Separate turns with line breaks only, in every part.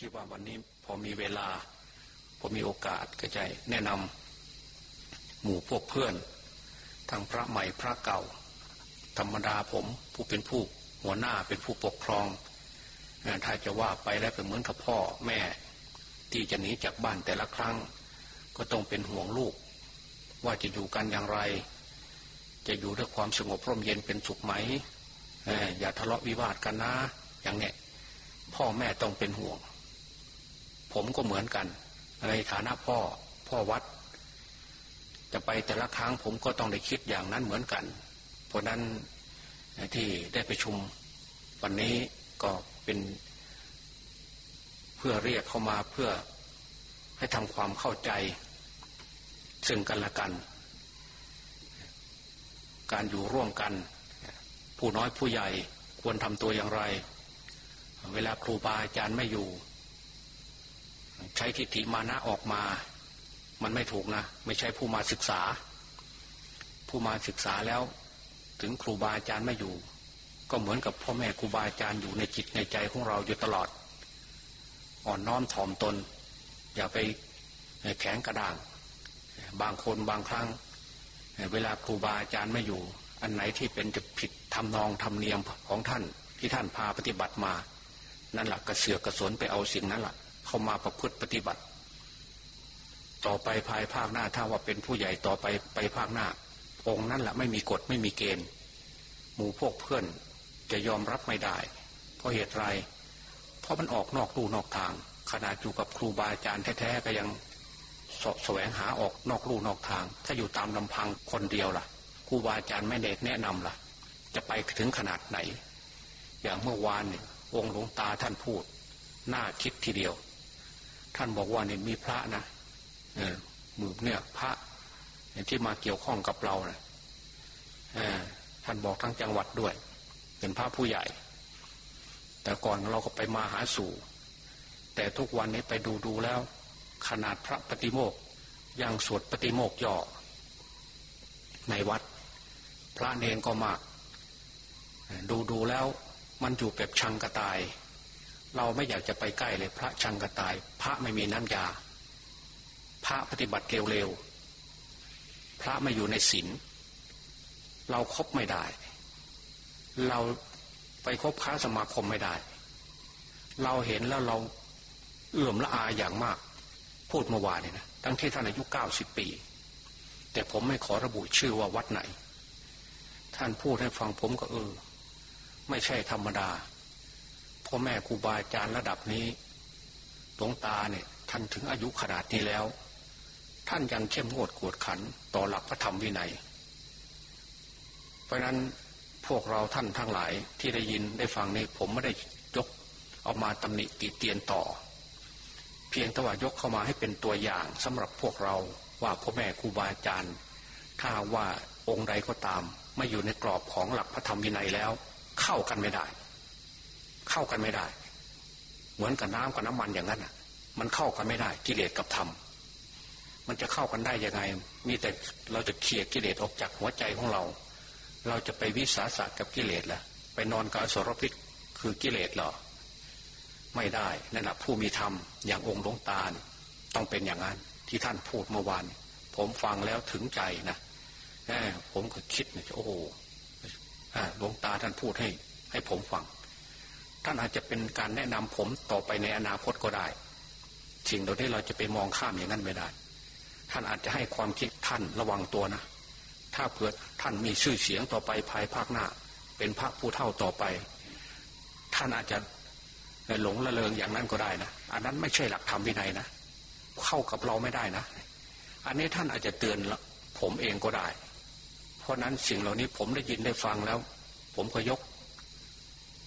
คิดว่าวันนี้พอมีเวลา พอมีโอกาสก็จะแนะนำหมู่พวกเพื่อนทางพระใหม่พระเก่า ธรรมดาผมผู้เป็นผู้หัวหน้าเป็นผู้ปกครองถ้าจะว่าไปแล้วเป็นเหมือนกับพ่อแม่ ที่จะหนีจากบ้านแต่ละครั้ง ก็ต้องเป็นห่วงลูก ว่าจะอยู่กันอย่างไร จะอยู่ด้วยความสงบร่มเย็นเป็นสุขไหมอย่าทะเลาะวิวาทกันนะ อย่างเนี้ยพ่อแม่ต้องเป็นห่วง ผมก็เหมือนกัน ในฐานะพ่อพ่อวัด จะไปแต่ละครั้งผมก็ต้องได้คิดอย่างนั้นเหมือนกัน เพราะนั้นที่ได้ไปชุมวันนี้ก็เป็นเพื่อเรียกเข้ามาเพื่อให้ทำความเข้าใจ ซึ่งกันและกัน การอยู่ร่วมกัน ผู้น้อยผู้ใหญ่ควรทำตัวอย่างไร เวลาครูบาอาจารย์ไม่อยู่ ใช้ทิฏฐิมานะออกมา มันไม่ถูกนะ ไม่ใช่ผู้มาศึกษา ผู้มาศึกษาแล้ว ถึงครูบาอาจารย์ไม่อยู่ ก็เหมือนกับพ่อแม่ครูบาอาจารย์อยู่ในจิตในใจของเราอยู่ตลอด อ่อนน้อมถ่อมตน อย่าไปแข็งกระด้าง บางคนบางครั้ง เวลาครูบาอาจารย์ไม่อยู่ อันไหนที่เป็นจะผิดทำนองทำเนียมของท่านที่ท่านพาปฏิบัติมา นั่นแหละกระเสือกกระสนไปเอาสิ่งนั้นแหละ เข้ามาประพฤติปฏิบัติ ต่อไปภายภาคหน้าถ้าว่าเป็นผู้ใหญ่ต่อไปไปภาคหน้า องค์นั้นแหละไม่มีกฎไม่มีเกณฑ์ หมู่พวกเพื่อนจะยอมรับไม่ได้ เพราะเหตุไร เพราะมันออกนอกลู่นอกทาง ขนาดอยู่กับครูบาอาจารย์แท้ๆก็ยังสแสวงหาออกนอกลู่นอกทาง ถ้าอยู่ตามลำพังคนเดียวล่ะครูบาอาจารย์ไม่เด็กแนะนำล่ะ จะไปถึงขนาดไหน อย่างเมื่อวานเนี่ยองค์หลวงตาท่านพูด น่าคิดทีเดียว ท่านบอกว่าเนี่ยมีพระนะเออมือเนี่ยพระที่มาเกี่ยวข้องกับเราเนะ่ยท่านบอกทั้งจังหวัดด้วย เป็นพระผู้ใหญ่ แต่ก่อนเราก็ไปมาหาสู่ แต่ทุกวันนี้ไปดูดูแล้ว ขนาดพระปฏิโมกยังสวดปฏิโมกย่อ ในวัด พระเนนก็มาก ดูดูแล้วมันอยู่แบบชังกระตาย เราไม่อยากจะไปใกล้เลยพระชังกระตาย พระไม่มีน้ำยา พระปฏิบัติเร็วๆ พระไม่อยู่ในศีลเราครบไม่ได้ เราไปคบค้าสมาคมไม่ได้ เราเห็นแล้วเราเอื่อมละอาอย่างมาก พูดเมื่อวานเนี่ยนะตั้งที่ท่านอายุเก้าสิบปี แต่ผมไม่ขอระบุชื่อว่าวัดไหน ท่านพูดให้ฟังผมก็เออ ไม่ใช่ธรรมดา พ่อแม่ครูบาอาจารย์ระดับนี้หลวงตาเนี่ยท่านถึงอายุขนาดนี้แล้ว ท่านยังเข้มงวดกวดขันต่อหลักพระธรรมวินัย เพราะนั้นพวกเราท่านทั้งหลายที่ได้ยินได้ฟังนี้ผมไม่ได้ยกเอามาตำหนิติเตียนต่อ เพียงแต่ว่ายกเข้ามาให้เป็นตัวอย่างสำหรับพวกเราว่าพ่อแม่ครูบาอาจารย์ ถ้าว่าองค์ใดก็ตาม ไม่อยู่ในกรอบของหลักพระธรรมวินัยแล้ว เข้ากันไม่ได้ เข้ากันไม่ได้ เหมือนกับน้ำกับน้ำมันอย่างนั้นอะ มันเข้ากันไม่ได้ กิเลสกับธรรมมันจะเข้ากันได้ยังไง มีแต่เราจะเคลียร์กิเลสออกจากหัวใจของเรา เราจะไปวิสาสะกับกิเลสล่ะไปนอนกับอสรพิษคือกิเลสหรอไม่ได้นั่นแหละผู้มีธรรมอย่างองค์หลวงตาต้องเป็นอย่างนั้นที่ท่านพูดเมื่อวานผมฟังแล้วถึงใจนะผมก็คิดเนี่ยโอ้โหหลวงตาท่านพูดให้ ให้ผมฟัง ท่านอาจจะเป็นการแนะนำผมต่อไปในอนาคตก็ได้สิ่งเหล่านี้เราจะไปมองข้ามอย่างนั้นไม่ได้ ท่านอาจจะให้ความคิดท่านระวังตัวนะ ถ้าเผื่อท่านมีชื่อเสียงต่อไปภายภาคหน้า เป็นพระผู้เท่าต่อไป ท่านอาจจะหลงละเลงอย่างนั้นก็ได้นะ อันนั้นไม่ใช่หลักธรรมวินัยนะ เข้ากับเราไม่ได้นะ อันนี้ท่านอาจจะเตือนผมเองก็ได้ เพราะนั้นสิ่งเหล่านี้ผมได้ยินได้ฟังแล้ว ผมก็ยก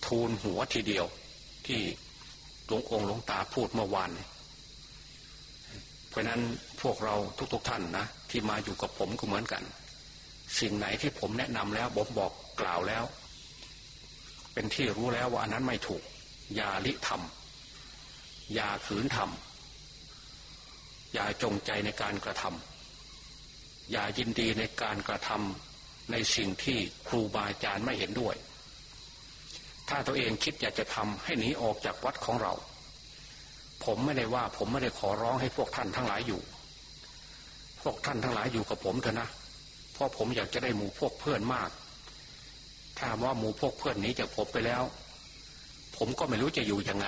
ทูลหัวทีเดียว ที่หลวงองค์หลวงตาพูดเมื่อวานเพราะนั้นพวกเราทุกๆทท่านนะที่มาอยู่กับผมก็เหมือนกัน สิ่งไหนที่ผมแนะนำแล้วผมบอกกล่าวแล้ว เป็นที่รู้แล้วว่าอันนั้นไม่ถูกอย่าลิธรรมอย่าขืนทำอย่าจงใจในการกระทำอย่ายินดีในการกระทำในสิ่งที่ครูบาอาจารย์ไม่เห็นด้วย ถ้าตัวเองคิดอยากจะทำให้หนีออกจากวัดของเรา ผมไม่ได้ว่าผมไม่ได้ขอร้องให้พวกท่านทั้งหลายอยู่ พวกท่านทั้งหลายอยู่กับผมเถอะนะเพราะผมอยากจะได้หมู่พวกเพื่อนมาก ถ้าว่าหมู่พวกเพื่อนนี้จากผมไปแล้ว ผมก็ไม่รู้จะอยู่ยังไง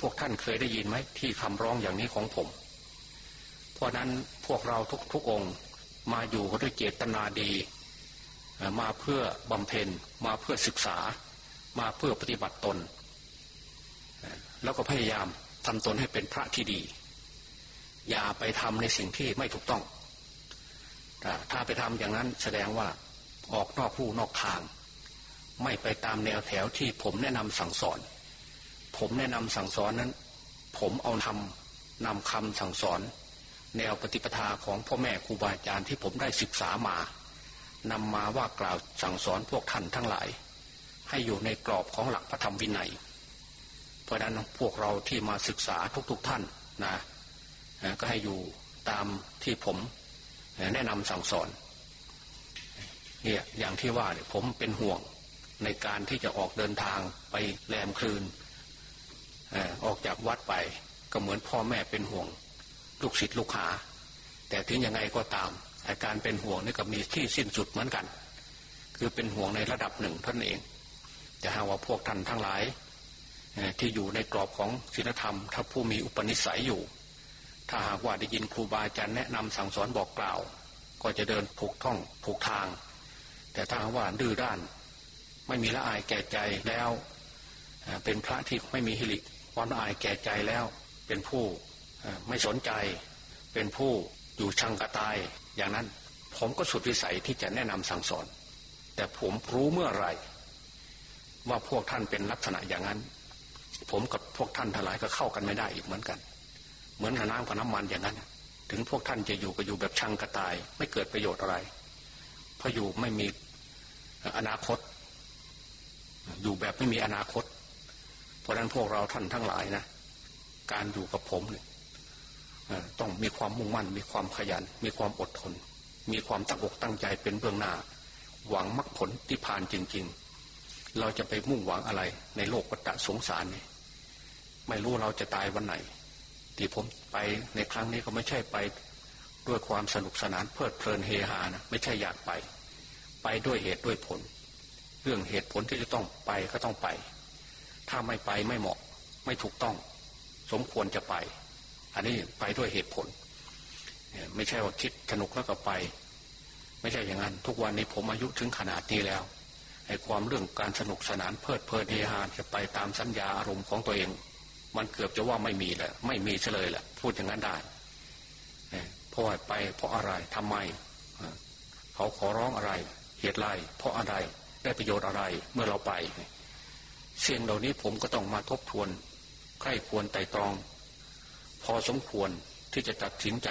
พวกท่านเคยได้ยินไหมที่คำร้องอย่างนี้ของผม เพราะนั้นพวกเราทุกทุกองมาอยู่ด้วยเจตนาดี มาเพื่อบำเพ็ญมาเพื่อศึกษา มาเพื่อปฏิบัติตน แล้วก็พยายามทำตนให้เป็นพระที่ดี อย่าไปทำในสิ่งที่ไม่ถูกต้อง ถ้าไปทำอย่างนั้นแสดงว่าออกนอกผู้นอกทาง ไม่ไปตามแนวแถวที่ผมแนะนำสั่งสอน ผมแนะนำสั่งสอนนั้น ผมเอาทำนำคำสั่งสอน แนวปฏิปทาของพ่อแม่ครูบาอาจารย์ที่ผมได้ศึกษามานำมาว่ากล่าวสั่งสอนพวกท่านทั้งหลาย ให้อยู่ในกรอบของหลักพระธรรมวินัย เพราะนั้นพวกเราที่มาศึกษาทุกๆทท่านนะก็ให้อยู่ตามที่ผมแนะนำสั่งสอนเนี่ยอย่างที่ว่าเนี่ยผมเป็นห่วงในการที่จะออกเดินทางไปแรมคืนออกจากวัดไปก็เหมือนพ่อแม่เป็นห่วง ลูกศิษย์ลูกหา แต่ถึงยังไงก็ตามอาการเป็นห่วงนี่ก็มีที่สิ้นสุดเหมือนกัน คือเป็นห่วงในระดับหนึ่งท่านเอง จะหาว่าพวกท่านทั้งหลาย ที่อยู่ในกรอบของศีลธรรม ถ้าผู้มีอุปนิสัยอยู่ ถ้าหากว่าได้ยินครูบาอาจารย์แนะนำสั่งสอนบอกกล่าว ก็จะเดินถูกท่องถูกทาง แต่ถ้าหากว่าดื้อด้าน ไม่มีละอายแก่ใจแล้ว เป็นพระที่ไม่มีฮิริความละอายแก่ใจแล้ว เป็นผู้ไม่สนใจ เป็นผู้อยู่ชังกระตายอย่างนั้นผมก็สุดวิสัยที่จะแนะนำสั่งสอน แต่ผมรู้เมื่อไหร่ ว่าพวกท่านเป็นลักษณะอย่างนั้น ผมกับพวกท่านทั้งหลายก็เข้ากันไม่ได้อีกเหมือนกัน เหมือนกับน้ำกับน้ำมันอย่างนั้น ถึงพวกท่านจะอยู่ก็อยู่แบบชังกระตาย ไม่เกิดประโยชน์อะไรเพราะอยู่ไม่มีอนาคต อยู่แบบไม่มีอนาคต เพราะนั้นพวกเราท่านทั้งหลายนะการอยู่กับผมเนี่ยต้องมีความมุ่งมั่น มีความขยัน มีความอดทน มีความตั้งอกตั้งใจเป็นเบื้องหน้า หวังมรรคผลที่ผ่านจริง ๆ เราจะไปมุ่งหวังอะไร ในโลกวัฏสงสารนี่ไม่รู้เราจะตายวันไหน ที่ผมไปในครั้งนี้ก็ไม่ใช่ไปด้วยความสนุกสนานเพลิดเพลินเฮฮานะไม่ใช่อยากไป ไปด้วยเหตุด้วยผล เรื่องเหตุผลที่จะต้องไปก็ต้องไป ถ้าไม่ไปไม่เหมาะ ไม่ถูกต้อง สมควรจะไป อันนี้ไปด้วยเหตุผลไม่ใช่ว่าคิดสนุกแล้วก็ไป ไม่ใช่อย่างนั้น ทุกวันนี้ผมอายุถึงขนาดนี้แล้ว ไอ้ความเรื่องการสนุกสนานเพลิดเพลินเฮฮาจะไปตามสัญญาอารมณ์ของตัวเอง มันเกือบจะว่าไม่มีแหละไม่มีเฉลยแหละพูดอย่างนั้นได้เพราะไปเพราะอะไรทำไม เขาขอร้องอะไร เหตุไรเพราะอะไรได้ประโยชน์อะไรเมื่อเราไปเสียงเหล่านี้ผมก็ต้องมาทบทวนใครควรไต่ตรอง พอสมควรที่จะตัดสินใจ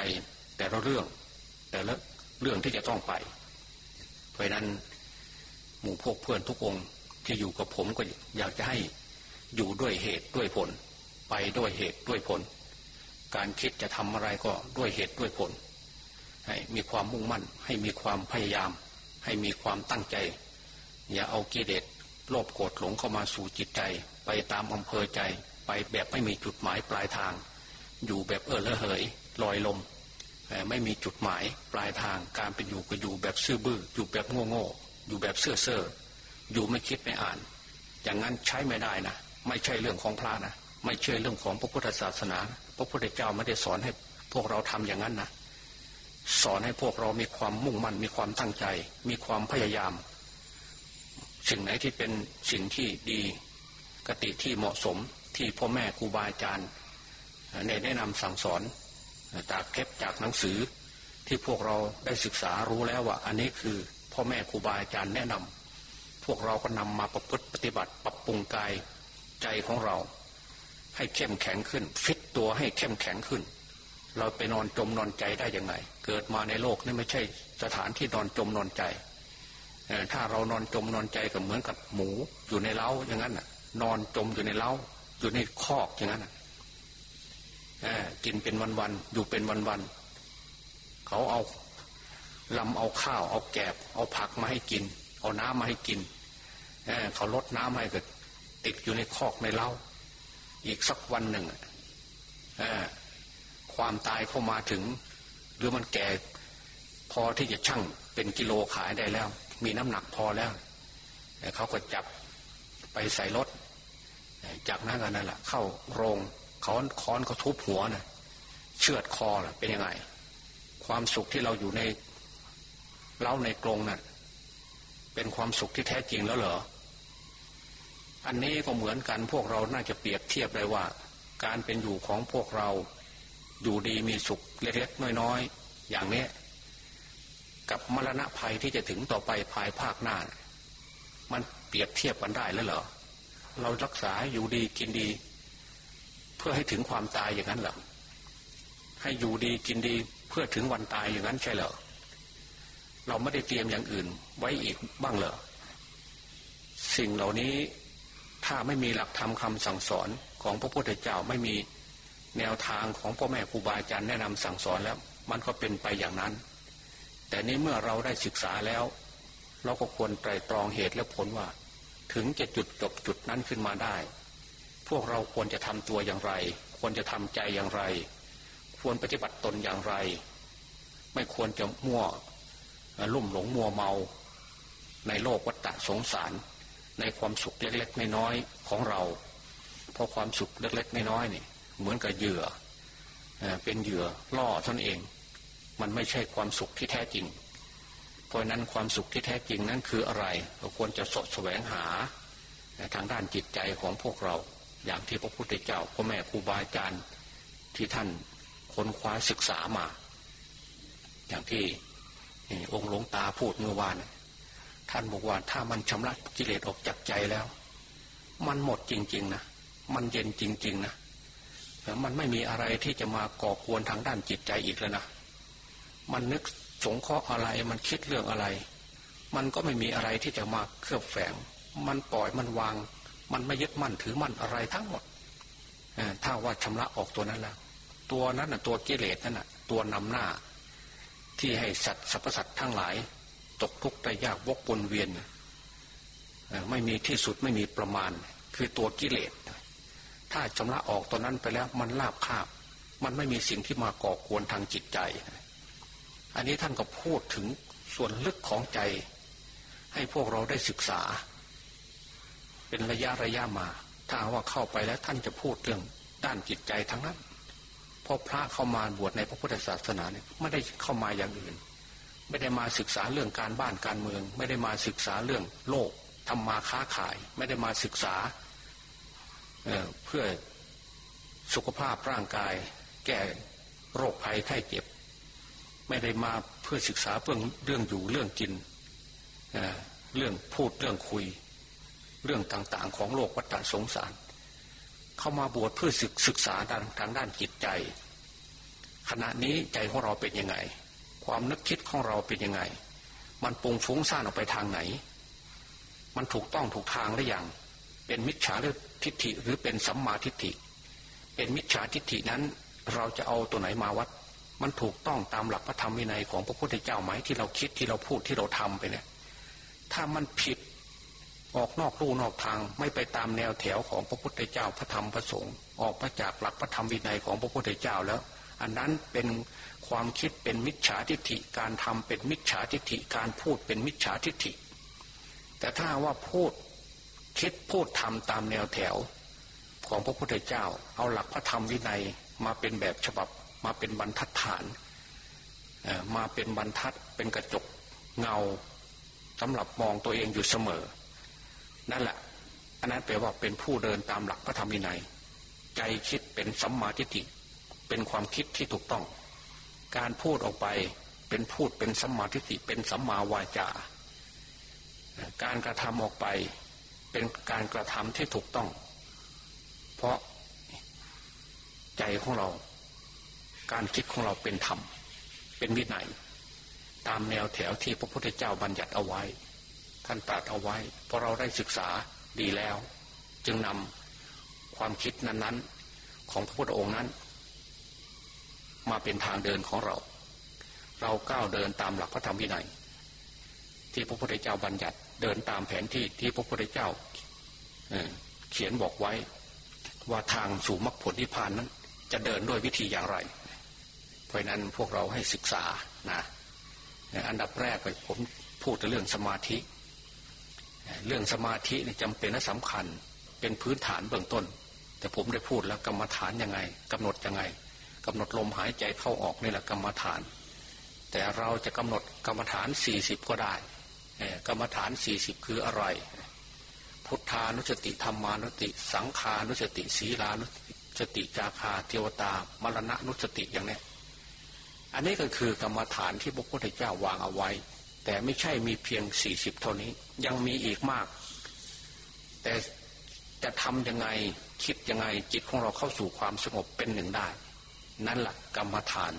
แต่ละเรื่อง แต่ละเรื่องที่จะต้องไป เพราะนั้น หมู่พวกเพื่อนทุกองที่อยู่กับผมก็อยากจะให้อยู่ด้วยเหตุด้วยผล ไปด้วยเหตุด้วยผล การคิดจะทำอะไรก็ด้วยเหตุด้วยผล ให้มีความมุ่งมั่น ให้มีความพยายาม ให้มีความตั้งใจ อย่าเอากิเลสโลภโกรธหลงเข้ามาสู่จิตใจ ไปตามอำเภอใจ ไปแบบไม่มีจุดหมายปลายทาง อยู่แบบเออละเหยลอยลมไม่มีจุดหมายปลายทางการเป็นอยู่ก็อยู่แบบซื่อบื้ออยู่แบบโง่โง่ อยู่แบบเสื่อเสื่ออยู่ไม่คิดไม่อ่าน อย่างนั้นใช้ไม่ได้นะไม่ใช่เรื่องของพระนะไม่ใช่เรื่องของพระพุทธศาสนา พระพุทธเจ้าไม่ได้สอนให้พวกเราทำอย่างนั้นนะสอนให้พวกเรามีความมุ่งมั่น มีความตั้งใจ มีความพยายาม สิ่งไหนที่เป็นสิ่งที่ดีกติที่เหมาะสมที่พ่อแม่ครูบาอาจารย์ในแนะนำสั่งสอนจากเทปจากหนังสือที่พวกเราได้ศึกษารู้แล้วว่า อันนี้คือ พ่อแม่ครูบาอาจารย์แนะนำพวกเราก็นำมาประพฤติปฏิบัติ ปรับปรุงกายใจของเรา ให้เข้มแข็งขึ้น ฟิตตัวให้เข้มแข็งขึ้น เราไปนอนจมนอนใจได้ยังไง เกิดมาในโลกนี่ไม่ใช่สถานที่นอนจมนอนใจถ้าเรานอนจมนอนใจก็เหมือนกับหมูอยู่ในเล้าอย่างนั้นนอนจมอยู่ในเล้า อยู่ในคอกอย่างนั้นกินเป็นวันๆอยู่เป็นวันๆเขาเอา ลำเอาข้าวเอาแกบ เอาผักมาให้กิน เอาน้ำมาให้กินเเขาลดน้ำให้เกิดติดอยู่ในคอกในเล้าอีกสักวันหนึ่งความตายเข้ามาถึง หรือมันแก่พอที่จะชั่งเป็นกิโลขายได้แล้ว มีน้ำหนักพอแล้วเขาก็จับไปใส่รถ จากนั้นกันนั่นแหละเข้าโรงค้อนค้อนเขาทุบหัวนะ่ะเชือดคอล่ะเป็นยังไง ความสุขที่เราอยู่ใน เล้าในกรงนะ่ะเป็นความสุขที่แท้จริงแล้วเหรอ อันนี้ก็เหมือนกันพวกเราน่าจะเปรียบเทียบเลยว่า การเป็นอยู่ของพวกเรา อยู่ดีมีสุขเล็กๆน้อยๆอย่างนี้กับมรณะภัยที่จะถึงต่อไปภายภาคหน้า มันเปรียบเทียบกันได้แล้วเหรอ เรารักษาอยู่ดีกินดี เพื่อให้ถึงความตายอย่างนั้นเหรอให้อยู่ดีกินดีเพื่อถึงวันตายอย่างนั้นใช่เหรอ เราไม่ได้เตรียมอย่างอื่น ไว้อีกบ้างเหรอสิ่งเหล่านี้ถ้าไม่มีหลักธรรมคำสั่งสอนของพระพุทธเจ้าไม่มีแนวทางของพ่อแม่ครูบาอาจารย์แนะนำสั่งสอนแล้ว มันก็เป็นไปอย่างนั้น แต่นี้เมื่อเราได้ศึกษาแล้ว เราก็ควรไตรตรองเหตุและผลว่า ถึงจะจุดจบจุดนั้นขึ้นมาได้ พวกเราควรจะทำตัวอย่างไร ควรจะทำใจอย่างไร ควรปฏิบัติตนอย่างไร ไม่ควรจะมั่ว ลุ่มหลงมัวเมา ในโลกวัฏฏะสงสาร ในความสุขเล็กๆน้อยๆของเรา เพราะความสุขเล็กๆน้อยๆนี่เหมือนกับเหยื่อเป็นเหยื่อล่อตนเอง มันไม่ใช่ความสุขที่แท้จริง เพราะนั้นความสุขที่แท้จริงนั้นคืออะไรเราควรจะสดแสวงหาทางด้านจิตใจของพวกเรา อย่างที่พระพุทธเจ้าพ่อแม่ครูบาอาจารย์ที่ท่านค้นคว้าศึกษามา อย่างที่ องค์หลวงตาพูดเมื่อวานท่านบอกว่าถ้ามันชำระกิเลสออกจากใจแล้ว มันหมดจริง ๆนะมันเย็นจริง ๆนะมันไม่มีอะไรที่จะมาก่อกวนทางด้านจิตใจอีกแล้วนะมันนึกสงเคราะห์อะไรมันคิดเรื่องอะไร มันก็ไม่มีอะไรที่จะมาเคลือบแฝง มันปล่อยมันวาง มันไม่ยึดมั่นถือมั่นอะไรทั้งหมดถ้าว่าชำระออกตัวนั้นแล้วตัวนั้นน่ะตัวกิเลสนั่นน่ะ ตัวนำหน้า ที่ให้สัตว์สรรพสัตว์ทั้งหลาย ตกทุกข์ได้ยากวกวนเวียนไม่มีที่สุดไม่มีประมาณ คือตัวกิเลส ถ้าชำระออกตอนนั้นไปแล้วมันลาบคาบ มันไม่มีสิ่งที่มาก่อกวนทางจิตใจ อันนี้ท่านก็พูดถึงส่วนลึกของใจ ให้พวกเราได้ศึกษา เป็นระยะระยะมา ถ้าว่าเข้าไปแล้วท่านจะพูดเรื่องด้านจิตใจทั้งนั้น พอพระเข้ามาบวชในพระพุทธศาสนาเนี่ยไม่ได้เข้ามาอย่างอื่น ไม่ได้มาศึกษาเรื่องการบ้านการเมือง ไม่ได้มาศึกษาเรื่องโลกทำมาค้าขาย ไม่ได้มาศึกษาเพื่อสุขภาพร่างกาย แก้โรคภัยไข้เจ็บ ไม่ได้มาเพื่อศึกษาเรื่องเรื่องอยู่เรื่องกินเรื่องพูดเรื่องคุย เรื่องต่างๆ ของโลกวัฏสงสาร เข้ามาบวชเพื่อศึกศึกษาทางทางด้านจิตใจ ขณะนี้ใจของเราเป็นยังไง ความนึกคิดของเราเป็นยังไง มันปุงฟุ้งซ่านออกไปทางไหน มันถูกต้องถูกทางหรือยังเป็นมิจฉาหรือทิฏฐิหรือเป็นสัมมาทิฏฐิ เป็นมิจฉาทิฏฐินั้น เราจะเอาตัวไหนมาวัด มันถูกต้องตามหลักพระธรรมวินัยของพระพุทธเจ้าไหมที่เราคิดที่เราพูดที่เราทำไปเนี่ย ถ้ามันผิด ออกนอกรูนอกทางไม่ไปตามแนวแถวของพระพุทธเจ้าพระธรรมพระสงฆ์ออกมาจากหลักพระธรรมวินัยของพระพุทธเจ้าแล้ว อันนั้นเป็นความคิดเป็นมิจฉาทิฏฐิการทำเป็นมิจฉาทิฏฐิการพูดเป็นมิจฉาทิฏฐิ แต่ถ้าว่าพูดคิดพูดทำตามแนวแถว ของพระพุทธเจ้า เอาหลักพระธรรมวินัยมาเป็นแบบฉบับมาเป็นบรรทัดฐานมาเป็นบรรทัดเป็นกระจกเงาสำหรับมองตัวเองอยู่เสมอ นั่นแหละอันนั้นแปลว่าเป็นผู้เดินตามหลักพระธรรมวินัย ใจคิดเป็นสัมมาทิฏฐิเป็นความคิดที่ถูกต้อง การพูดออกไปเป็นพูดเป็นสัมมาทิฏฐิเป็นสัมมาวาจา การกระทำออกไปเป็นการกระทำที่ถูกต้อง เพราะใจของเรา การคิดของเราเป็นธรรม เป็นวินัย ตามแนวแถวที่พระพุทธเจ้าบัญญัติเอาไว้ ท่านตรัสเอาไว้เพราะเราได้ศึกษาดีแล้ว จึงนำความคิดนั้นๆ ของพระพุทธองค์นั้น มาเป็นทางเดินของเรา เราก้าวเดินตามหลักพระธรรมวินัย ที่พระพุทธเจ้าบัญญัติเดินตามแผนที่ที่พระพุทธเจ้าเขียนบอกไว้ว่าทางสู่มรรคผลนิพพานนั้นจจะเดินด้วยวิธีอย่างไร เพราะนั้นพวกเราให้ศึกษานะอันดับแรกผมพูดเรื่องสมาธิ เรื่องสมาธินี่จำเป็นและสำคัญ เป็นพื้นฐานเบื้องต้น แต่ผมได้พูดแล้วกรรมฐานยังไงกำหนดยังไงกำหนดลมหายใจเข้าออกนี่แหละกรรมฐาน แต่เราจะกำหนดกรรมฐานสี่สิบก็ได้กรรมฐานสี่สิบคืออะไร พุทธานุสติธรรมานุสติ สังขานุสติศีลานุสติจาคาเทวตามรณะนุสติอย่างนี้อันนี้ก็คือกรรมฐานที่พระพุทธเจ้าวางเอาไว้ แต่ไม่ใช่มีเพียงสี่สิบเท่านี้ ยังมีอีกมาก แต่จะทำยังไงคิดยังไงจิตของเราเข้าสู่ความสงบเป็นหนึ่งได้ นั่นแหละกรรมฐาน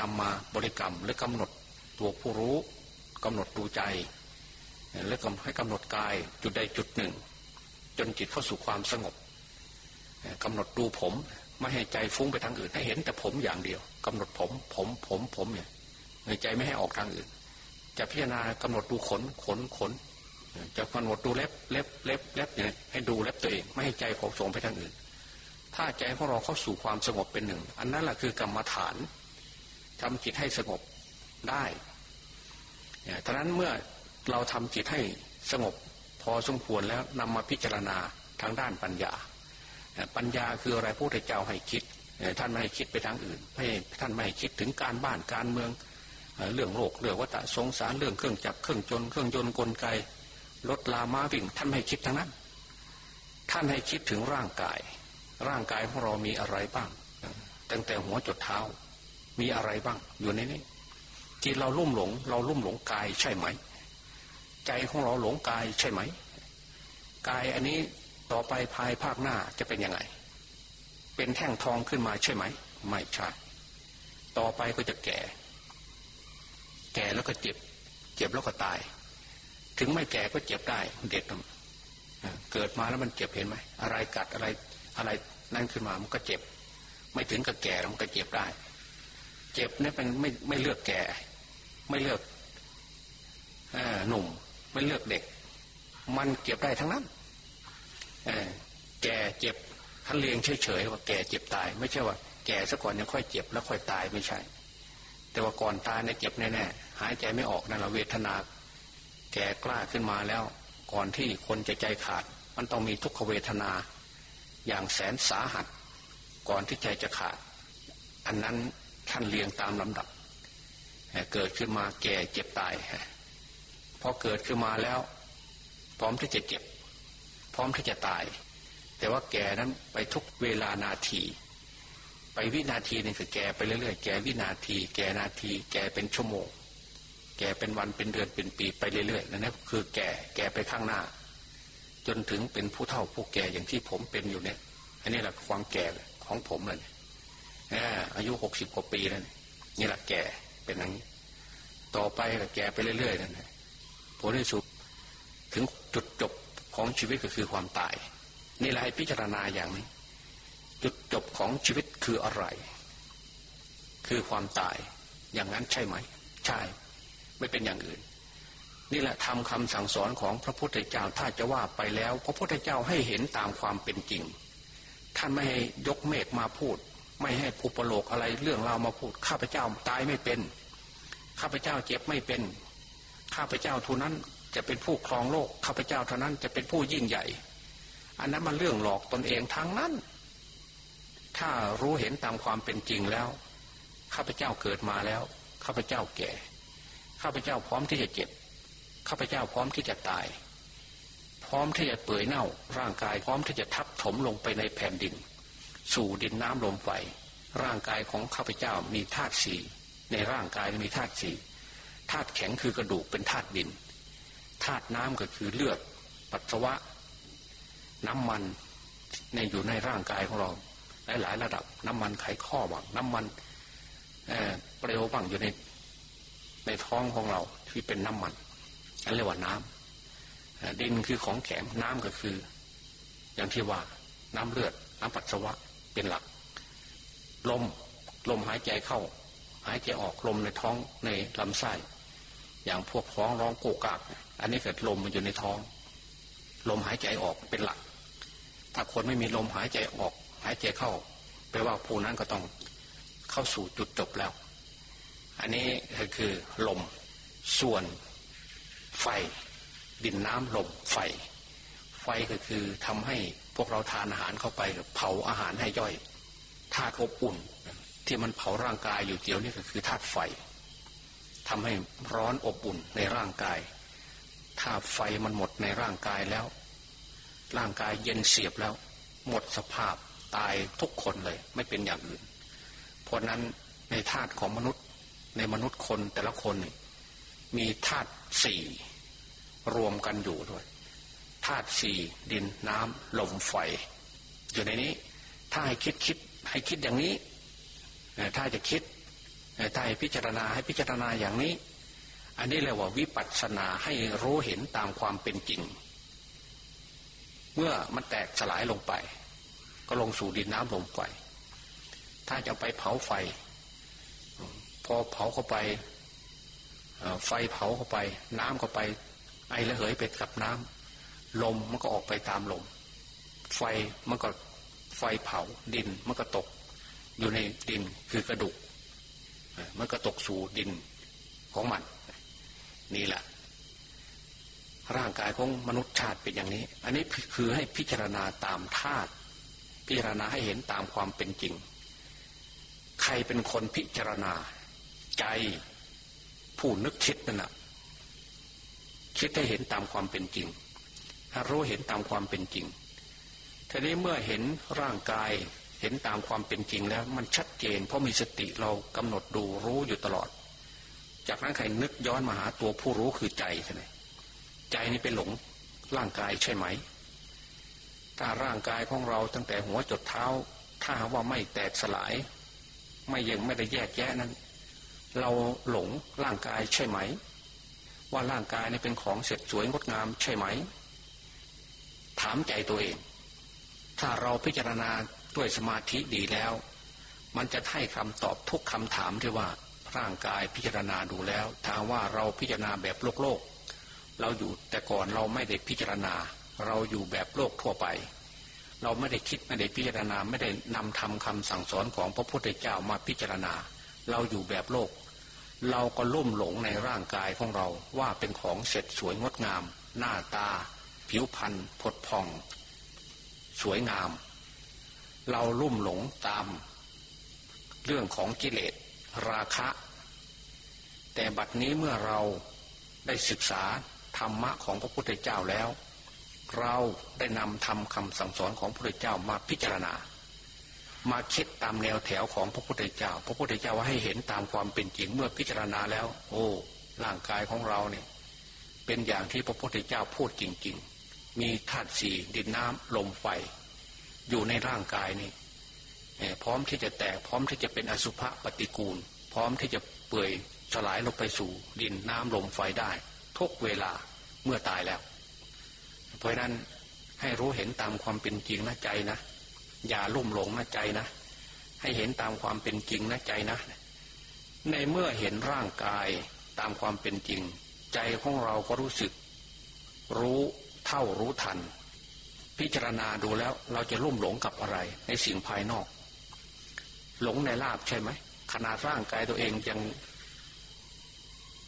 นำมาบริกรรมหรือกำหนดตัวผู้รู้กำหนดดูใจ และกำให้กำหนดกายจุดใดจุดหนึ่ง จนจิตเข้าสู่ความสงบกำหนดดูผมไม่ให้ใจฟุ้งไปทางอื่นให้เห็นแต่ผมอย่างเดียวกำหนดผมผมผมผมเนี่ยในใจไม่ให้ออกทางอื่น จะพิจารณากำหนดดูขนขนขน จะกำหนดดูเล็บเล็บเล็บเล็บเนี่ยให้ดูเล็บตัวเองไม่ให้ใจของสงไปทางอื่น ถ้าใจของเราเข้าสู่ความสงบเป็นหนึ่ง อันนั้นแหละคือกรรมฐานทำจิตให้สงบได้ท่านั้นเมื่อเราทำจิตให้สงบ พอสมควรแล้วนำมาพิจารณาทางด้านปัญญา ปัญญาคืออะไรพระพุทธเจ้าให้คิดท่านไม่ให้คิดไปทางอื่นให้ท่านไม่ให้คิดถึงการบ้านการเมือง เรื่องโลกเรื่องวัฏสงสารเรื่องเครื่องจักรเครื่องจนเครื่องยนต์กลไกรถลามาวิ่งท่านให้คิดทั้งนั้น ท่านให้คิดถึงร่างกาย ร่างกายของเรามีอะไรบ้าง ตั้งแต่หัวจดเท้า มีอะไรบ้าง อยู่ในนี้จิตเราลุ่มหลง เราลุ่มหลงกายใช่ไหม ใจของเราหลงกายใช่ไหม กายอันนี้ต่อไปภายภาคหน้าจะเป็นยังไง เป็นแท่งทองขึ้นมาใช่ไหม ไม่ใช่ ต่อไปก็จะแก่ แก่แล้วก็เจ็บ เจ็บแล้วก็ตาย ถึงไม่แก่ก็เจ็บได้ เด็ดเกิดมาแล้วมันเจ็บเห็นไหมอะไรกัดอะไรอะไรนั่นขึ้นมามันก็เจ็บ ไม่ถึงกับแก่มันก็เจ็บได้ เจ็บนี่เป็นไม่ไม่เลือกแก่ ไม่เลือกหนุ่ม ไม่เลือกเด็ก มันเก็บได้ทั้งนั้นแก่เจ็บท่านเลียงเฉยๆว่าแก่เจ็บตาย ไม่ใช่ว่าแก่ซะก่อนยังค่อยเจ็บแล้วค่อยตายไม่ใช่ แต่ว่าก่อนตายเนี่ยเจ็บแน่ๆหายใจไม่ออกนั่นแหละเวทนา แก่กล้าขึ้นมาแล้ว ก่อนที่คนจะใจขาด มันต้องมีทุกขเวทนา อย่างแสนสาหัส ก่อนที่ใจจะขาด อันนั้นท่านเรียงตามลำดับ เกิดขึ้นมาแก่เจ็บตายพอเกิดขึ้นมาแล้ว พร้อมที่จะเจ็บ พร้อมที่จะตาย แต่ว่าแก่นั้นไปทุกเวลานาที ไปวินาทีนึงคือแก่ไปเรื่อยๆ แก่วินาที แก่นาที แก่เป็นชั่วโมง แก่เป็นวันเป็นเดือนเป็นปีไปเรื่อยๆนั่นคือแก่แก่ไปข้างหน้า จนถึงเป็นผู้เฒ่าผู้แก่อย่างที่ผมเป็นอยู่เนี่ย อันนี้แหละความแก่ของผมเลยอายุหกสิบกว่าปีแล้วนี่แหละแก่เป็นอย่างนี้ ต่อไปก็แก่ไปเรื่อยๆนั่นแหละผลที่สุดถึงจุดจบของชีวิตก็คือความตาย นี่แหละให้พิจารณาอย่างนี้ จุดจบของชีวิตคืออะไร คือความตายอย่างนั้นใช่ไหม ใช่ ไม่เป็นอย่างอื่น นี่แหละทำคำสั่งสอนของพระพุทธเจ้าถ้าจะว่าไปแล้ว พระพุทธเจ้าให้เห็นตามความเป็นจริง ท่านไม่ให้ยกเมฆมาพูด ไม่ให้อุปโลกอะไรเรื่องเรามาพูด ข้าพเจ้าตายไม่เป็น ข้าพเจ้าเจ็บไม่เป็น ข้าพเจ้าท่านั้นจะเป็นผู้ครองโลก ข้าพเจ้าเท่านั้นจะเป็นผู้ยิ่งใหญ่ อันนั้นมันเรื่องหลอกตนเองทางนั้น ถ้ารู้เห็นตามความเป็นจริงแล้วข้าพเจ้าเกิดมาแล้วข้าพเจ้าแก่ข้าพเจ้าพร้อมที่จะเจ็บข้าพเจ้าพร้อมที่จะตาย พร้อมที่จะเปื่อยเน่าร่างกายพร้อมที่จะทับถมลงไปในแผ่นดิน สู่ดินน้ำลมไฟร่างกายของข้าพเจ้ามีธาตุสี่ในร่างกายมีธาตุสี่ธาตุแข็งคือกระดูกเป็นธาตุดินธาตุน้ำก็คือเลือดปัสสาวะ น้ำมันในอยู่ในร่างกายของเรา หลายหลายระดับ น้ำมันไขข้อบ้างน้ำมันเปลวบ้างอยู่ในในท้องของเราที่เป็นน้ำมันอันเรียกว่าน้ำดินคือของแข็งน้ำก็คือ อย่างที่ว่าน้ำเลือด น้ำปัสสาวะเป็นหลัก ลมลมหายใจเข้า หายใจออกลมในท้องในลำไส้อย่างพวกท้องร้องโกกากอันนี้เกิดลมมันอยู่ในท้อง ลมหายใจออกเป็นหลัก ถ้าคนไม่มีลมหายใจออก หายใจเข้าแปลว่าผู้นั้นก็ต้องเข้าสู่จุดจบแล้ว อันนี้คือลมส่วนไฟ ดินน้ำลมไฟ ไฟก็คือทำให้พวกเราทานอาหารเข้าไปเผาอาหารให้ย่อยธาตุอบอุ่น ที่มันเผาร่างกายอยู่เดียวนี่ก็คือธาตุไฟทำให้ร้อนอบอุ่นในร่างกาย ถ้าไฟมันหมดในร่างกายแล้ว ร่างกายเย็นเสียบแล้ว หมดสภาพ ตายทุกคนเลย ไม่เป็นอย่างอื่น เพราะนั้นในธาตุของมนุษย์ในมนุษย์คนแต่ละคนมีธาตุสี่รวมกันอยู่ด้วยธาตุสี่ดินน้ำลมไฟอยู่ในนี้ ถ้าให้คิดคิดให้คิดอย่างนี้ ถ้าจะคิดถ้าให้พิจารณาให้พิจารณาอย่างนี้ อันนี้เรียกว่าวิปัสสนาให้รู้เห็นตามความเป็นจริง เมื่อมันแตกสลายลงไป ก็ลงสู่ดินน้ำลมไฟถ้าจะไปเผาไฟ พอเผาเข้าไปไฟเผาเข้าไป น้ำเข้าไป ไอระเหยไปกับน้ำลมมันก็ออกไปตามลม ไฟมันก็ไฟเผาดินมันก็ตก อยู่ในดินคือกระดูกมันก็ตกสู่ดินของมัน นี่แหละ ร่างกายของมนุษย์ชาติเป็นอย่างนี้ อันนี้คือให้พิจารณาตามธาตุ พิจารณาให้เห็นตามความเป็นจริง ใครเป็นคนพิจารณา ใจผู้นึกคิดนั่นแหะคิดให้เห็นตามความเป็นจริงรู้เห็นตามความเป็นจริงทีนี้เมื่อเห็นร่างกายเห็นตามความเป็นจริงแล้ว มันชัดเจน เพราะมีสติเรากำหนดดูรู้อยู่ตลอด จากนั้นใครนึกย้อนมาหาตัวผู้รู้คือใจใช่ไหมใจนี่เป็นหลงร่างกายใช่ไหม ถ้าร่างกายของเราตั้งแต่หัวจดเท้า ถ้าว่าไม่แตกสลาย ไม่ยังไม่ได้แยกแยะนั้น เราหลงร่างกายใช่ไหม ว่าร่างกายนี่เป็นของเสร็จสวยงดงามใช่ไหม ถามใจตัวเอง ถ้าเราพิจารณาด้วยสมาธิดีแล้ว มันจะให้คำตอบทุกคำถามที่ว่าร่างกายพิจารณาดูแล้วถ้าว่าเราพิจารณาแบบโลกโลก เราอยู่แต่ก่อนเราไม่ได้พิจารณา เราอยู่แบบโลกทั่วไป เราไม่ได้คิดไม่ได้พิจารณาไม่ได้นำทำคำสั่งสอนของพระพุทธเจ้ามาพิจารณา เราอยู่แบบโลก เราก็ลุ่มหลงในร่างกายของเราว่าเป็นของเสร็จสวยงดงาม หน้าตา ผิวพรรณผดผ่อง สวยงาม เราลุ่มหลงตาม เรื่องของกิเลสราคะ แต่บัดนี้เมื่อเราได้ศึกษาธรรมะของพระพุทธเจ้าแล้ว เราได้นำทำคำสั่งสอนของพระพุทธเจ้ามาพิจารณา มาคิดตามแนวแถวของพระพุทธเจ้า พระพุทธเจ้าว่าให้เห็นตามความเป็นจริงเมื่อพิจารณาแล้ว โอ้ร่างกายของเราเนี่ยเป็นอย่างที่พระพุทธเจ้าพูดจริง ๆ มีธาตุสี่ดินน้ำลมไฟ อยู่ในร่างกายนี่พร้อมที่จะแตกพร้อมที่จะเป็นอสุภะปฏิกูล พร้อมที่จะเปื่อยสลายลงไปสู่ดินน้ำลมไฟได้ ทุกเวลาเมื่อตายแล้ว ราะนั้นให้รู้เห็นตามความเป็นจริงนะใจนะ อย่าลุ่มหลงนะใจนะ ให้เห็นตามความเป็นจริงนะใจนะ ในเมื่อเห็นร่างกายตามความเป็นจริง ใจของเราก็รู้สึก รู้เท่ารู้ทัน พิจารณาดูแล้วเราจะลุ่มหลงกับอะไร ในสิ่งภายนอก หลงในลาบใช่ไหมขนาดร่างกายตัวเองยัง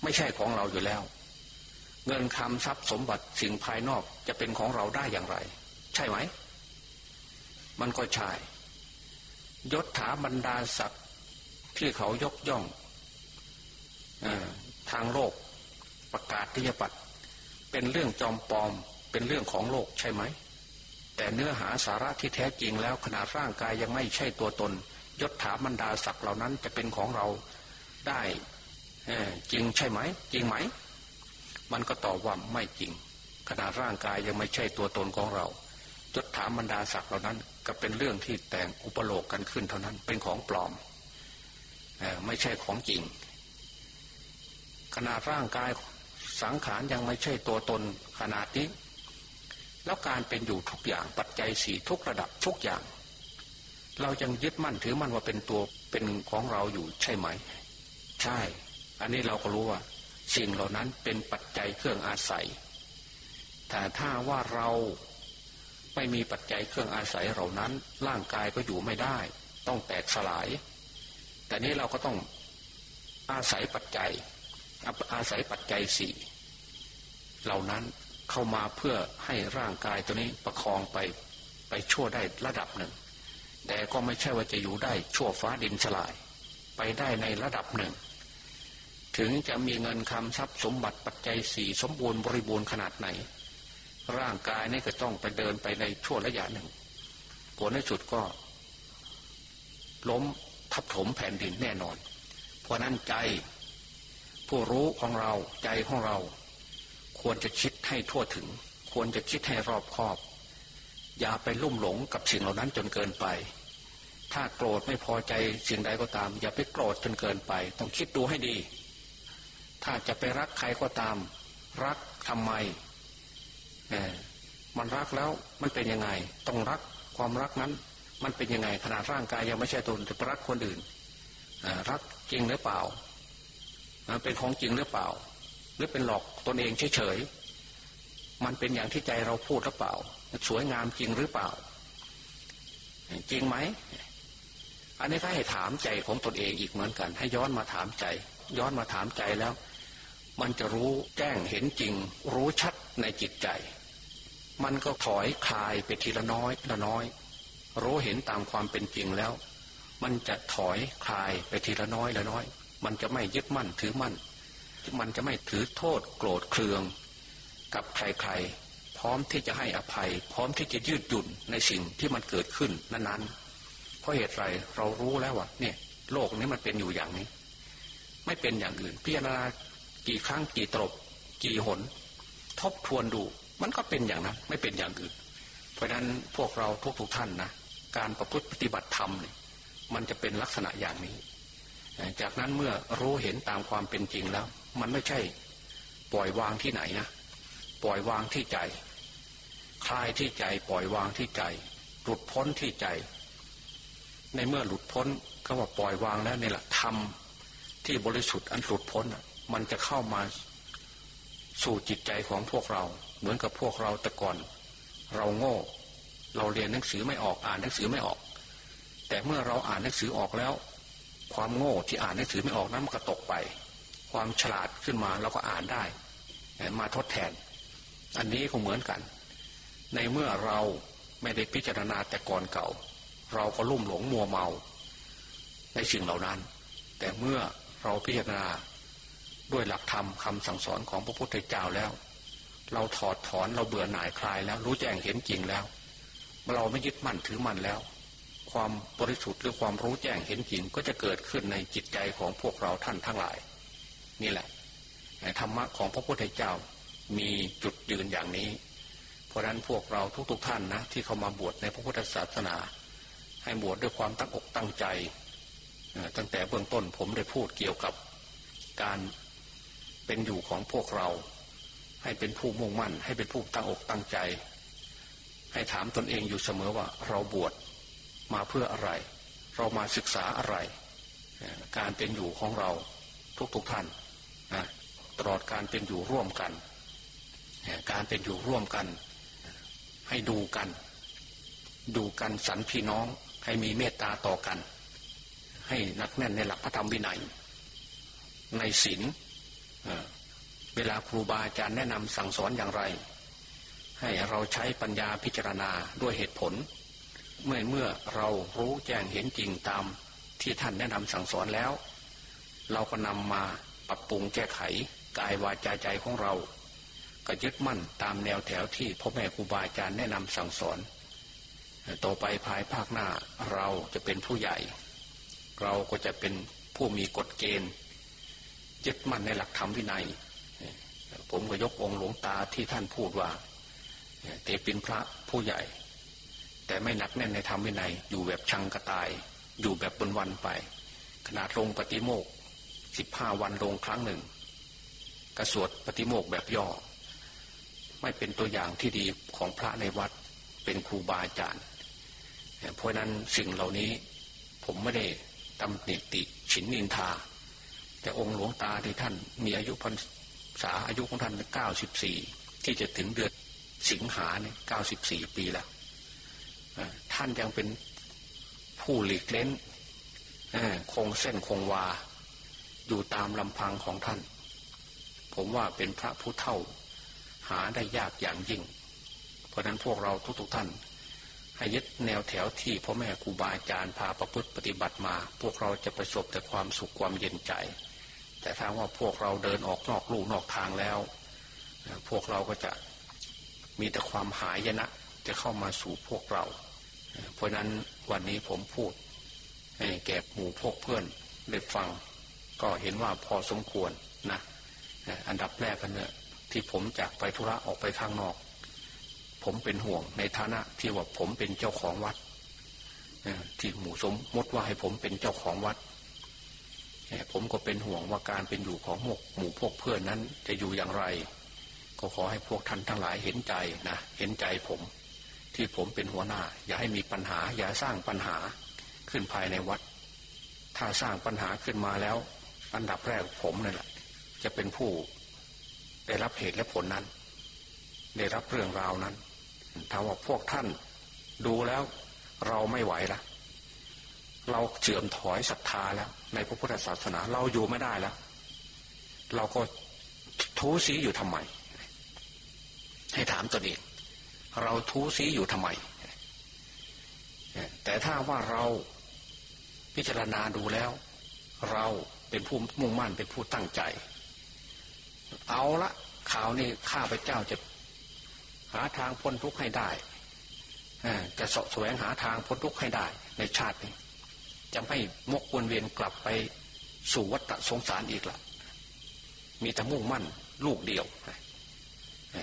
ไม่ใช่ของเราอยู่แล้ว เงินคำทรัพย์สมบัติสิ่งภายนอกจะเป็นของเราได้อย่างไร ใช่ไหม มันก็ใช่ยศถาบรรดาศักดิ์ที่เขายกย่องอทางโลกประกาศที่จะปัดเป็นเรื่องจอมปลอมเป็นเรื่องของโลกใช่ไหม แต่เนื้อหาสาระที่แท้จริงแล้วขนาดร่างกายยังไม่ใช่ตัวตน ยศถาบรรดาศักดิ์เหล่านั้นจะเป็นของเราได้จริงใช่ไหม จริงไหม มันก็ตอบว่าไม่จริง ขนาดร่างกายยังไม่ใช่ตัวตนของเรายศถาบรรดาศักดิ์เหล่านั้น ก็เป็นเรื่องที่แต่งอุปโลกกันขึ้นเท่านั้นเป็นของปลอมไม่ใช่ของจริง ขนาดร่างกายสังขารยังไม่ใช่ตัวตนขนาดนี้ แล้วการเป็นอยู่ทุกอย่างปัจจัยสี่ทุกระดับทุกอย่าง เรายังยึดมั่นถือมั่นว่าเป็นตัวเป็นของเราอยู่ใช่ไหม ใช่ อันนี้เราก็รู้ว่า สิ่งเหล่านั้นเป็นปัจจัยเครื่องอาศัย แต่ถ้าว่าเราไม่มีปัจจัยเครื่องอาศัยเหล่านั้น ร่างกายก็อยู่ไม่ได้ ต้องแตกสลาย แต่นี้เราก็ต้องอาศัยปัจจัย อาศัยปัจจัยสี่เหล่านั้นเข้ามาเพื่อให้ร่างกายตัวนี้ประคองไปไปชั่วได้ระดับหนึ่ง แต่ก็ไม่ใช่ว่าจะอยู่ได้ชั่วฟ้าดินสลาย ไปได้ในระดับหนึ่ง ถึงจะมีเงินคำทรัพย์สมบัติปัจจัยสี่สมบูรณ์บริบูรณ์ขนาดไหน ร่างกายนี่ก็ต้องไปเดินไปในช่วงระยะหนึ่ง ผลในสุดก็ ล้มทับถมแผ่นดินแน่นอน เพราะนั้นใจ ผู้รู้ของเราใจของเรา ควรจะคิดให้ทั่วถึง ควรจะคิดให้รอบคอบ อย่าไปลุ่มหลงกับสิ่งเหล่านั้นจนเกินไปถ้าโกรธไม่พอใจสิ่งใดก็ตาม อย่าไปโกรธจนเกินไป ต้องคิดดูให้ดี ถ้าจะไปรักใครก็ตาม รักทำไมมันรักแล้วมันเป็นยังไง ต้องรักความรักนั้น มันเป็นยังไงขนาดร่างกายยังไม่ใช่ตนจะรักคนอื่นรักจริงหรือเปล่าเป็นของจริงหรือเปล่า หรือเป็นหลอกตนเองเฉยๆมันเป็นอย่างที่ใจเราพูดหรือเปล่าสวยงามจริงหรือเปล่า จริงไหมอันนี้ถ้าให้ถามใจของตนเองอีกเหมือนกัน ให้ย้อนมาถามใจ ย้อนมาถามใจแล้ว มันจะรู้แจ้งเห็นจริง รู้ชัดในจิตใจ มันก็ถอยคลายไปทีละน้อยละน้อย รู้เห็นตามความเป็นจริงแล้ว มันจะถอยคลายไปทีละน้อยละน้อย มันจะไม่ยึดมั่นถือมั่น มันจะไม่ถือโทษโกรธเคือง กับใครๆ พร้อมที่จะให้อภัย พร้อมที่จะยืดหยุ่นในสิ่งที่มันเกิดขึ้นนั้นๆ เพราะเหตุไรเรารู้แล้วว่าเนี่ย โลกนี้มันเป็นอยู่อย่างนี้ ไม่เป็นอย่างอื่นพิจารณา กี่ครั้งกี่ตรบกี่หน ทบทวนดู มันก็เป็นอย่างนั้นไม่เป็นอย่างอื่น เพราะฉะนั้นพวกเราทุกๆทท่านนะการประพฤติปฏิบัติธรรมเนี่ยมันจะเป็นลักษณะอย่างนี้ จากนั้นเมื่อรู้เห็นตามความเป็นจริงแล้ว มันไม่ใช่ ปล่อยวางที่ไหนนะปล่อยวางที่ใจ คลายที่ใจปล่อยวางที่ใจ หลุดพ้นที่ใจ ในเมื่อหลุดพ้นก็ว่าปล่อยวางแล้วในหลักธรรมที่บริสุทธิ์อันหลุดพ้น มันจะเข้ามาสู่จิตใจของพวกเรา เหมือนกับพวกเราแต่ก่อน เราโง่ เราเรียนหนังสือไม่ออกอ่านหนังสือไม่ออก แต่เมื่อเราอ่านหนังสือออกแล้ว ความโง่ที่อ่านหนังสือไม่ออกนั้นมันก็ตกไป ความฉลาดขึ้นมาเราก็อ่านได้ มาทดแทน อันนี้ก็เหมือนกัน ในเมื่อเราไม่ได้พิจารณาแต่ก่อนเก่า เราก็ลุ่มหลงมัวเมา ในสิ่งเหล่านั้น แต่เมื่อเราพิจารณา ด้วยหลักธรรมคำสั่งสอนของพระพุทธเจ้าแล้ว เราถอดถอนเราเบื่อหน่ายคลายแล้วรู้แจ้งเห็นจริงแล้ว เราไม่ยึดมั่นถือมั่นแล้ว ความบริสุทธิ์หรือความรู้แจ้งเห็นจริงก็จะเกิดขึ้นในจิตใจของพวกเราท่านทั้งหลาย นี่แหละธรรมะของพระพุทธเจ้ามีจุดยืนอย่างนี้ เพราะฉะนั้นพวกเราทุกๆทท่านนะ ที่เข้ามาบวชในพระพุทธศาสนา ให้บวชดด้วยความตั้งอกตั้งใจ ตั้งแต่เบื้องต้นผมได้พูดเกี่ยวกับการ เป็นอยู่ของพวกเรา ให้เป็นผู้มุ่งมั่น ให้เป็นผู้ตั้งอกตั้งใจ ให้ถามตนเองอยู่เสมอว่าเราบวชมาเพื่ออะไร เรามาศึกษาอะไร การเป็นอยู่ของเราทุกๆทท่านนะตลอดการเป็นอยู่ร่วมกัน การเป็นอยู่ร่วมกัน ให้ดูกัน ดูกันสันพี่น้องให้มีเมตตาต่อกัน ให้นักแน่นในหลักพระธรรมวินัย ในศีล เวลาครูบาอาจารย์แนะนำสั่งสอนอย่างไร ให้เราใช้ปัญญาพิจารณาด้วยเหตุผล เมื่อเมื่อเรารู้แจ้งเห็นจริงตามที่ท่านแนะนำสั่งสอนแล้ว เราก็นำมาปรับปรุงแก้ไขกายวาจาใจของเรา ก็ยึดมั่นตามแนวแถวที่พ่อแม่ครูบาอาจารย์แนะนำสั่งสอน ต่อไปภายภาคหน้าเราจะเป็นผู้ใหญ่ เราก็จะเป็นผู้มีกฎเกณฑ์ ยึดมั่นในหลักธรรมวินัย ผมก็ยกองหลวงตาที่ท่านพูดว่าเตเป็นพระผู้ใหญ่ แต่ไม่หนักแน่นในธรรมวินัย อยู่แบบชังกระตาย อยู่แบบบนวันไป ขนาดลงปฏิโมกสิบห้าวันลงครั้งหนึ่งกระสวดปฏิโมกแบบย่อ ไม่เป็นตัวอย่างที่ดีของพระในวัดเป็นครูบาอาจารย์เพราะนั้นสิ่งเหล่านี้ผมไม่ได้ตำหนิติฉินนินทา แต่องค์หลวงตาที่ท่าน มีอายุพรรษาอายุของท่านเก้าสิบสี่ที่จะถึงเดือนสิงหาเนี่ยเก้าสิบสี่ปีแล้วท่านยังเป็นผู้หลีกเล้นคงเส้นคงวา อยู่ตามลำพังของท่าน ผมว่าเป็นพระผู้เท่า หาได้ยากอย่างยิ่ง เพราะนั้นพวกเราทุกๆทท่านให้ยึดแนวแถวที่พ่อแม่ครูบาอาจารย์พาประพฤติปฏิบัติมา พวกเราจะประสบแต่ความสุขความเย็นใจ แต่ถ้าว่าพวกเราเดินออกนอกลู่นอกทางแล้ว พวกเราก็จะมีแต่ความหายนะจะเข้ามาสู่พวกเรา เพราะนั้นวันนี้ผมพูดให้แก่หมู่พวกเพื่อนได้ฟัง ก็เห็นว่าพอสมควรนะอันดับแรกกันเนี่ยที่ผมจากไปธุระออกไปข้างนอก ผมเป็นห่วงในฐานะที่ว่าผมเป็นเจ้าของวัดที่หมู่สมมติว่าให้ผมเป็นเจ้าของวัด ผมก็เป็นห่วงว่าการเป็นอยู่ของหมู่หมู่พวกเพื่อนนั้นจะอยู่อย่างไร ก็ขอให้พวกท่านทั้งหลายเห็นใจนะเห็นใจผม ที่ผมเป็นหัวหน้า อย่าให้มีปัญหา อย่าสร้างปัญหาขึ้นภายในวัด ถ้าสร้างปัญหาขึ้นมาแล้ว อันดับแรกผมนั่นแหละจะเป็นผู้ได้รับเหตุและผลนั้น ได้รับเรื่องราวนั้นถ้าว่าพวกท่านดูแล้วเราไม่ไหวละ เราเสื่อมถอยศรัทธาแล้ว ในพระพุทธศาสนาเราอยู่ไม่ได้แล้ว เราก็ทูสีอยู่ทำไม ให้ถามตัวเองเราทูสีอยู่ทำไม แต่ถ้าว่าเราพิจารณาดูแล้ว เราเป็นผู้มุ่งมั่นเป็นผู้ตั้งใจ เอาละข่าวนี้ข้าพเจ้าจะหาทางพ้นทุกข์ให้ได้จะสะแสวงหาทางพ้นทุกข์ให้ได้ในชาตินี้ จะไม่มกวนเวียนกลับไปสู่วัฏสงสารอีกละมีแต่มุ่งมั่นลูกเดียว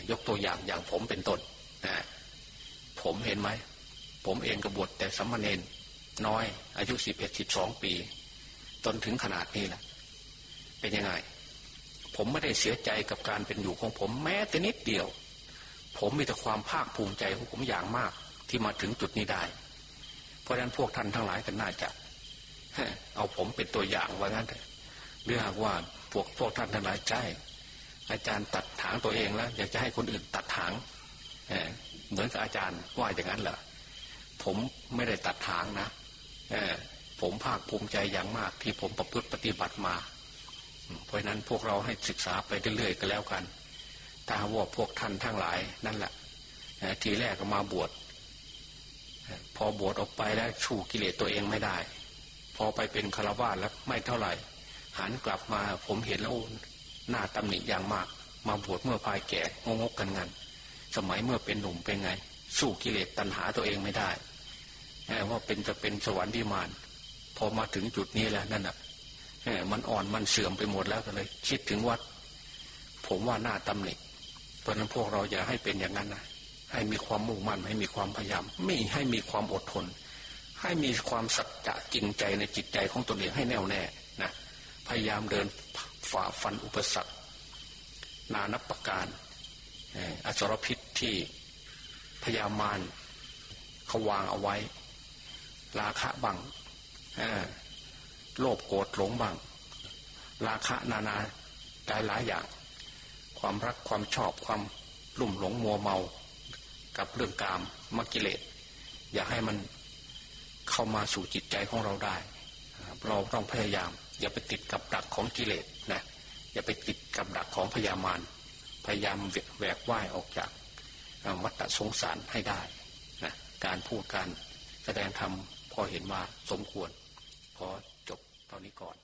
ยกตัวอย่างอย่างผมเป็นต้นนะผมเห็นไหม ผมเองกระบฏแต่สัมมาเนนน้อย อายุสิบเอ็ดสิบสองปี จนถึงขนาดนี้แหละเป็นยังไง ผมไม่ได้เสียใจกับการเป็นอยู่ของผมแม้แต่นิดเดียว ผมมีแต่ความภาคภูมิใจของผมอย่างมากที่มาถึงจุดนี้ได้ เพราะฉะนั้นพวกท่านทั้งหลายกันน่าจะ เอาผมเป็นตัวอย่างว่างั้นเรื่องว่าพวกพวกท่านทั้งหลายใจ อาจารย์ตัดถางตัวเองแล้ว อยากจะให้คนอื่นตัดถางเหมือนกับอาจารย์ว่าอย่างนั้นเหรอผมไม่ได้ตัดทางนะผมภาคภูมิใจอย่างมากที่ผมประพฤติปฏิบัติมา เพราะนั้นพวกเราให้ศึกษาไปเรื่อยๆก็แล้วกันถ้าว่าพวกท่านทั้งหลายนั่นแหละทีแรกก็มาบวชพอบวชออกไปแล้วชูกิเลสตัวเองไม่ได้ พอไปเป็นคารวะแล้วไม่เท่าไหร่ หันกลับมาผมเห็นแล้วหน้าตำหนิอย่างมาก มาบวชเมื่อพายแก่งงกกันงันสมัยเมื่อเป็นหนุ่มเป็นไง สู้กิเลสตัณหาตัวเองไม่ได้ว่าเป็นจะเป็นสวรรค์ที่มานพอมาถึงจุดนี้แล้วนั่นอะมันอ่อนมันเสื่อมไปหมดแล้วก็เลย คิดถึงวัด ผมว่าหน้าตำหนิเพราะนั้นพวกเราอย่าให้เป็นอย่างนั้นนะให้มีความมุ่งมั่นให้มีความพยายาม ไม่ให้มีความอดทน ให้มีความสัจจะจริงใจในจิตใจของตนเองให้แน่วแน่นะพยายามเดินฝ่าฟันอุปสรรค นานับประการอสรพิษที่พยามารเขาวางเอาไว้ ราคะบังโลภโกรธหลงบังราคะนานาหลายหลายอย่าง ความรักความชอบความลุ่มหลงมัวเมา กับเรื่องกามมกิเลส อย่าให้มัน เข้ามาสู่จิตใจของเราได้ เราต้องพยายาม อย่าไปติดกับดักของกิเลสนะอย่าไปติดกับดักของพยามารพยายามแหวกว่ายออกจากวัฏสงสารให้ได้นะการพูดการแสดงธรรมพอเห็นว่าสมควร ขอนนี้ก่อน